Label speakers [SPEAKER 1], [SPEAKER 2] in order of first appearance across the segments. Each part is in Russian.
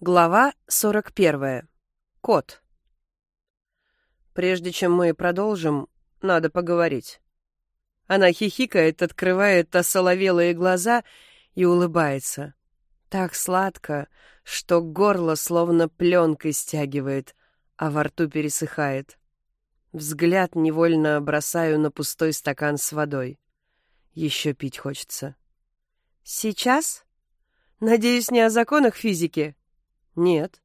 [SPEAKER 1] Глава 41. Кот. Прежде чем мы продолжим, надо поговорить. Она хихикает, открывает осоловелые глаза и улыбается. Так сладко, что горло словно пленкой стягивает, а во рту пересыхает. Взгляд невольно бросаю на пустой стакан с водой. Еще пить хочется. «Сейчас? Надеюсь, не о законах физики?» Нет.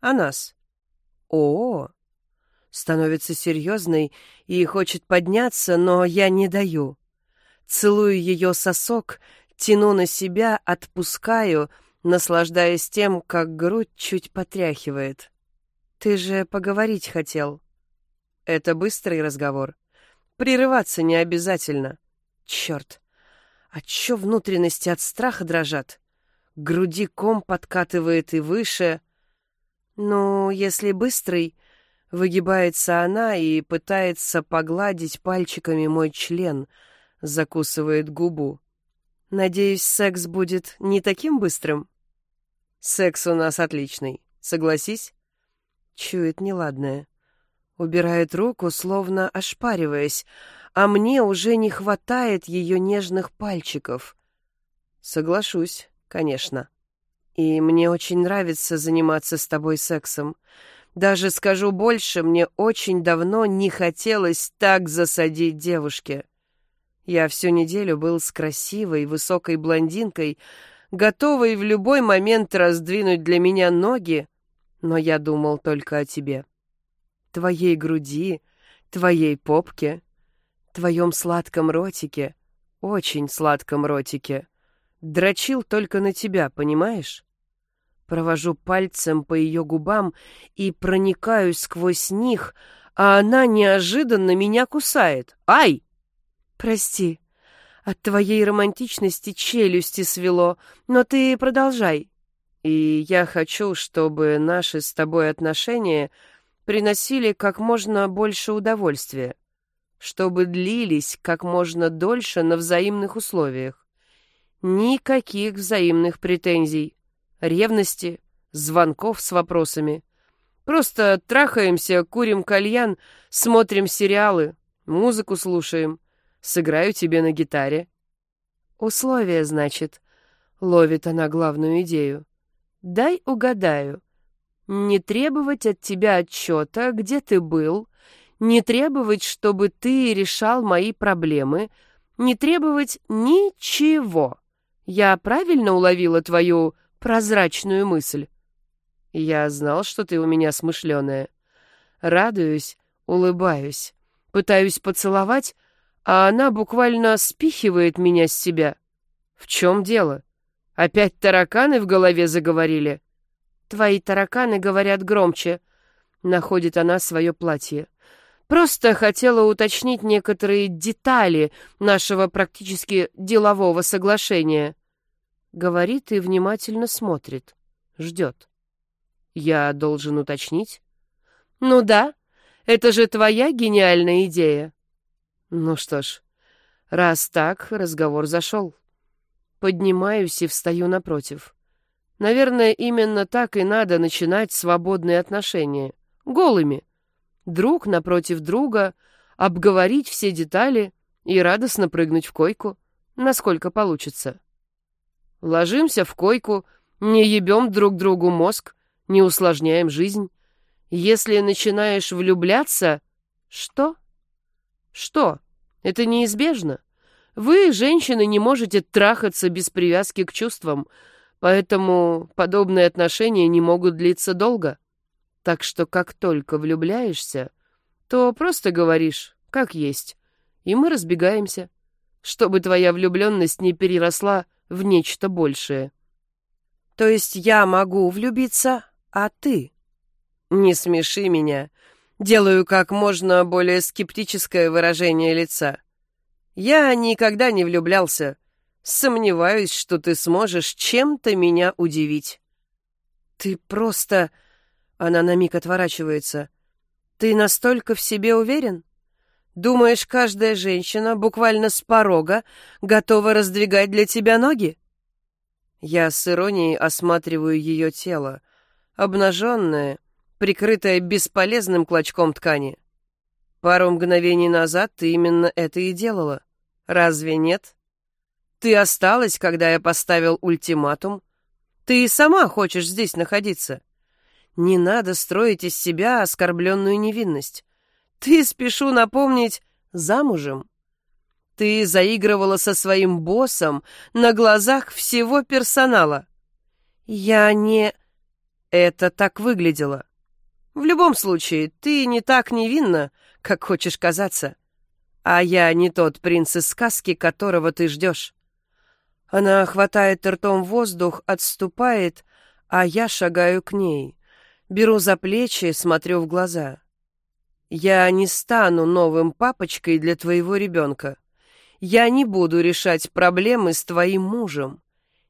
[SPEAKER 1] А нас? О, становится серьезной и хочет подняться, но я не даю. Целую ее сосок, тяну на себя, отпускаю, наслаждаясь тем, как грудь чуть потряхивает. Ты же поговорить хотел. Это быстрый разговор. Прерываться не обязательно. Черт. А чё внутренности от страха дрожат? Груди ком подкатывает и выше. Ну, если быстрый, выгибается она и пытается погладить пальчиками мой член, закусывает губу. Надеюсь, секс будет не таким быстрым? Секс у нас отличный, согласись? Чует неладное. Убирает руку, словно ошпариваясь, а мне уже не хватает ее нежных пальчиков. Соглашусь, конечно. И мне очень нравится заниматься с тобой сексом. Даже скажу больше, мне очень давно не хотелось так засадить девушке. Я всю неделю был с красивой, высокой блондинкой, готовой в любой момент раздвинуть для меня ноги, но я думал только о тебе. Твоей груди, твоей попке, твоем сладком ротике, очень сладком ротике. Дрочил только на тебя, понимаешь? Провожу пальцем по ее губам и проникаюсь сквозь них, а она неожиданно меня кусает. Ай! Прости, от твоей романтичности челюсти свело, но ты продолжай. И я хочу, чтобы наши с тобой отношения приносили как можно больше удовольствия, чтобы длились как можно дольше на взаимных условиях. Никаких взаимных претензий, ревности, звонков с вопросами. Просто трахаемся, курим кальян, смотрим сериалы, музыку слушаем. Сыграю тебе на гитаре. Условия, значит. Ловит она главную идею. Дай угадаю. Не требовать от тебя отчета, где ты был, не требовать, чтобы ты решал мои проблемы, не требовать ничего. Я правильно уловила твою прозрачную мысль? Я знал, что ты у меня смышленая. Радуюсь, улыбаюсь, пытаюсь поцеловать, а она буквально спихивает меня с себя. В чем дело? Опять тараканы в голове заговорили? Твои тараканы говорят громче. Находит она свое платье. Просто хотела уточнить некоторые детали нашего практически делового соглашения. Говорит и внимательно смотрит. Ждет. Я должен уточнить? Ну да, это же твоя гениальная идея. Ну что ж, раз так, разговор зашел. Поднимаюсь и встаю напротив. Наверное, именно так и надо начинать свободные отношения. Голыми друг напротив друга, обговорить все детали и радостно прыгнуть в койку, насколько получится. Ложимся в койку, не ебем друг другу мозг, не усложняем жизнь. Если начинаешь влюбляться... Что? Что? Это неизбежно. Вы, женщины, не можете трахаться без привязки к чувствам, поэтому подобные отношения не могут длиться долго. Так что как только влюбляешься, то просто говоришь, как есть, и мы разбегаемся, чтобы твоя влюбленность не переросла в нечто большее. То есть я могу влюбиться, а ты? Не смеши меня. Делаю как можно более скептическое выражение лица. Я никогда не влюблялся. Сомневаюсь, что ты сможешь чем-то меня удивить. Ты просто... Она на миг отворачивается. «Ты настолько в себе уверен? Думаешь, каждая женщина буквально с порога готова раздвигать для тебя ноги?» Я с иронией осматриваю ее тело. обнаженная, прикрытая бесполезным клочком ткани. Пару мгновений назад ты именно это и делала. Разве нет? Ты осталась, когда я поставил ультиматум. Ты и сама хочешь здесь находиться. Не надо строить из себя оскорбленную невинность. Ты, спешу напомнить, замужем. Ты заигрывала со своим боссом на глазах всего персонала. Я не... Это так выглядело. В любом случае, ты не так невинна, как хочешь казаться. А я не тот принц из сказки, которого ты ждешь. Она хватает ртом воздух, отступает, а я шагаю к ней. Беру за плечи, смотрю в глаза. Я не стану новым папочкой для твоего ребенка. Я не буду решать проблемы с твоим мужем.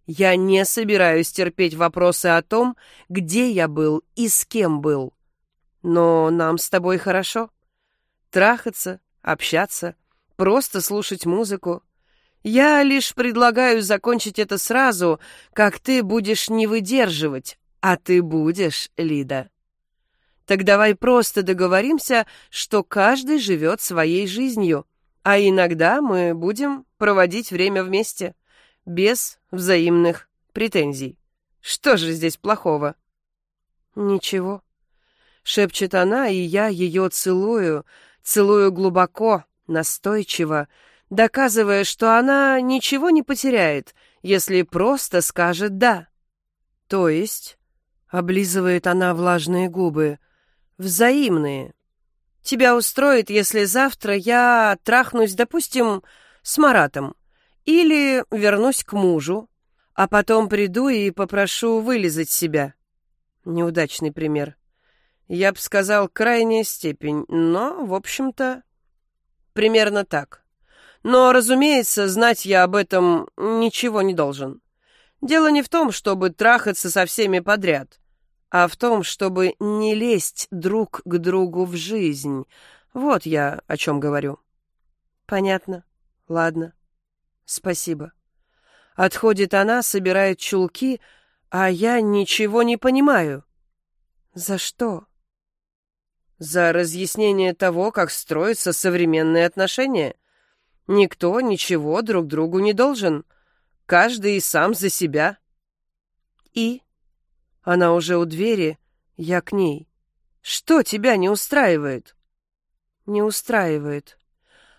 [SPEAKER 1] Я не собираюсь терпеть вопросы о том, где я был и с кем был. Но нам с тобой хорошо. Трахаться, общаться, просто слушать музыку. Я лишь предлагаю закончить это сразу, как ты будешь не выдерживать, а ты будешь, Лида. Так давай просто договоримся, что каждый живет своей жизнью, а иногда мы будем проводить время вместе, без взаимных претензий. Что же здесь плохого? Ничего. Шепчет она, и я ее целую, целую глубоко, настойчиво, доказывая, что она ничего не потеряет, если просто скажет «да». То есть, облизывает она влажные губы, взаимные. Тебя устроит, если завтра я трахнусь, допустим, с Маратом, или вернусь к мужу, а потом приду и попрошу вылезать себя. Неудачный пример. Я бы сказал, крайняя степень, но, в общем-то, примерно так. Но, разумеется, знать я об этом ничего не должен. Дело не в том, чтобы трахаться со всеми подряд, а в том, чтобы не лезть друг к другу в жизнь. Вот я о чем говорю. Понятно. Ладно. Спасибо. Отходит она, собирает чулки, а я ничего не понимаю. За что? За разъяснение того, как строятся современные отношения — Никто ничего друг другу не должен. Каждый сам за себя. И? Она уже у двери, я к ней. Что тебя не устраивает? Не устраивает.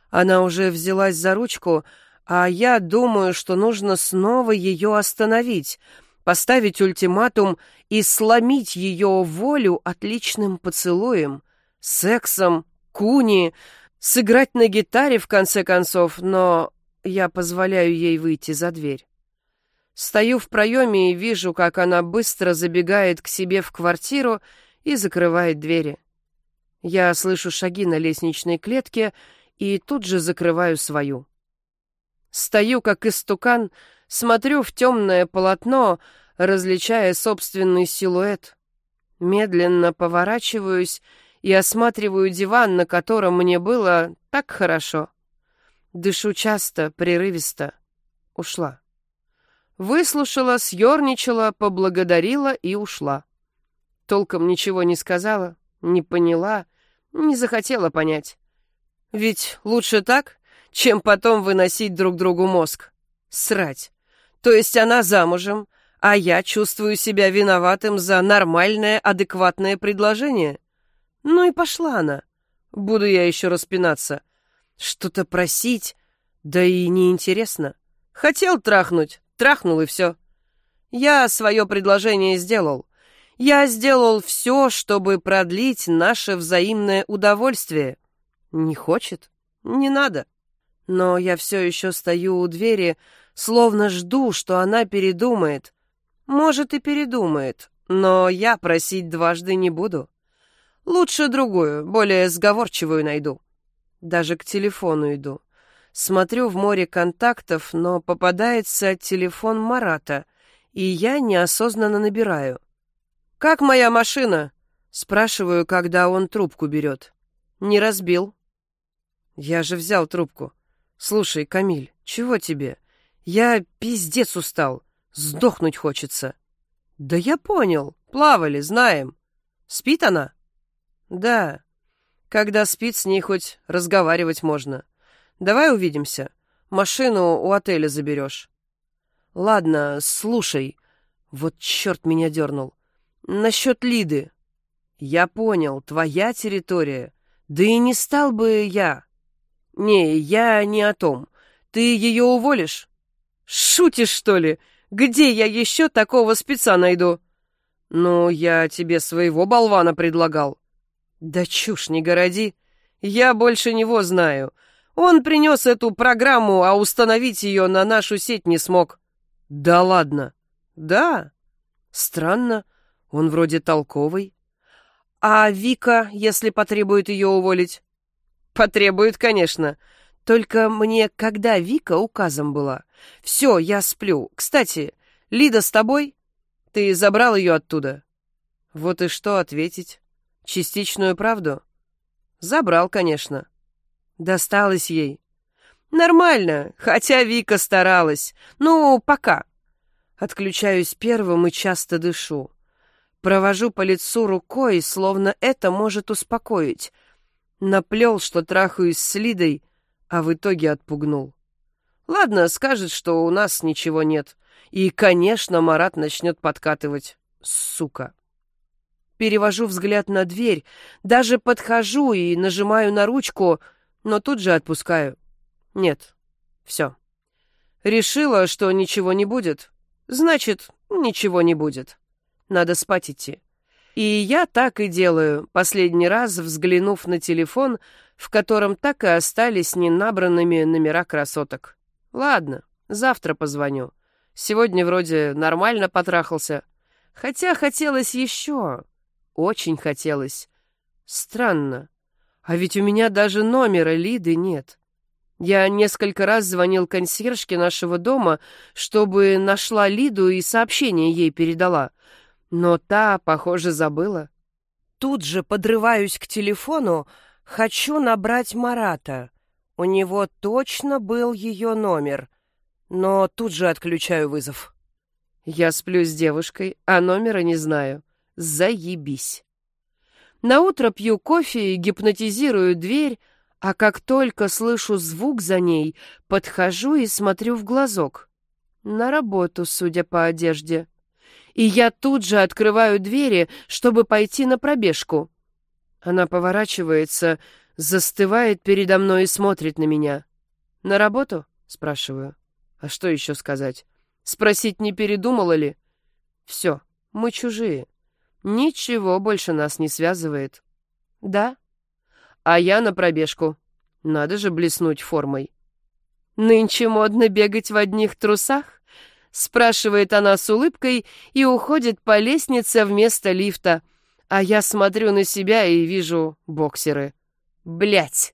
[SPEAKER 1] Она уже взялась за ручку, а я думаю, что нужно снова ее остановить, поставить ультиматум и сломить ее волю отличным поцелуем, сексом, куни, Сыграть на гитаре, в конце концов, но я позволяю ей выйти за дверь. Стою в проеме и вижу, как она быстро забегает к себе в квартиру и закрывает двери. Я слышу шаги на лестничной клетке и тут же закрываю свою. Стою, как истукан, смотрю в темное полотно, различая собственный силуэт. Медленно поворачиваюсь и осматриваю диван, на котором мне было так хорошо. Дышу часто, прерывисто. Ушла. Выслушала, съерничала, поблагодарила и ушла. Толком ничего не сказала, не поняла, не захотела понять. Ведь лучше так, чем потом выносить друг другу мозг. Срать. То есть она замужем, а я чувствую себя виноватым за нормальное, адекватное предложение. Ну и пошла она. Буду я еще распинаться. Что-то просить, да и неинтересно. Хотел трахнуть, трахнул и все. Я свое предложение сделал. Я сделал все, чтобы продлить наше взаимное удовольствие. Не хочет? Не надо. Но я все еще стою у двери, словно жду, что она передумает. Может, и передумает, но я просить дважды не буду. Лучше другую, более сговорчивую найду. Даже к телефону иду. Смотрю в море контактов, но попадается телефон Марата, и я неосознанно набираю. «Как моя машина?» Спрашиваю, когда он трубку берет. «Не разбил». Я же взял трубку. «Слушай, Камиль, чего тебе? Я пиздец устал. Сдохнуть хочется». «Да я понял. Плавали, знаем. Спит она? Да. Когда спит, с ней хоть разговаривать можно. Давай увидимся. Машину у отеля заберешь. Ладно, слушай. Вот черт меня дернул. Насчет Лиды. Я понял, твоя территория. Да и не стал бы я. Не, я не о том. Ты ее уволишь? Шутишь, что ли? Где я еще такого спеца найду? Ну, я тебе своего болвана предлагал. Да чушь не городи. Я больше него знаю. Он принес эту программу, а установить ее на нашу сеть не смог. Да ладно. Да. Странно. Он вроде толковый. А Вика, если потребует ее уволить? Потребует, конечно. Только мне когда Вика указом была? Все, я сплю. Кстати, Лида с тобой? Ты забрал ее оттуда? Вот и что ответить? Частичную правду? Забрал, конечно. Досталось ей. Нормально, хотя Вика старалась. Ну, пока. Отключаюсь первым и часто дышу. Провожу по лицу рукой, словно это может успокоить. Наплел, что трахаюсь с Лидой, а в итоге отпугнул. Ладно, скажет, что у нас ничего нет. И, конечно, Марат начнет подкатывать. Сука. Перевожу взгляд на дверь, даже подхожу и нажимаю на ручку, но тут же отпускаю. Нет, все. Решила, что ничего не будет. Значит, ничего не будет. Надо спать идти. И я так и делаю, последний раз взглянув на телефон, в котором так и остались ненабранными номера красоток. Ладно, завтра позвоню. Сегодня вроде нормально потрахался. Хотя хотелось еще. Очень хотелось. Странно. А ведь у меня даже номера Лиды нет. Я несколько раз звонил консьержке нашего дома, чтобы нашла Лиду и сообщение ей передала. Но та, похоже, забыла. Тут же подрываюсь к телефону, хочу набрать Марата. У него точно был ее номер, но тут же отключаю вызов. Я сплю с девушкой, а номера не знаю. Заебись. Наутро пью кофе и гипнотизирую дверь, а как только слышу звук за ней, подхожу и смотрю в глазок. На работу, судя по одежде. И я тут же открываю двери, чтобы пойти на пробежку. Она поворачивается, застывает передо мной и смотрит на меня. «На работу?» — спрашиваю. «А что еще сказать? Спросить, не передумала ли?» «Все, мы чужие. Ничего больше нас не связывает». «Да?» «А я на пробежку. Надо же блеснуть формой». «Нынче модно бегать в одних трусах?» — спрашивает она с улыбкой и уходит по лестнице вместо лифта. А я смотрю на себя и вижу боксеры. Блять!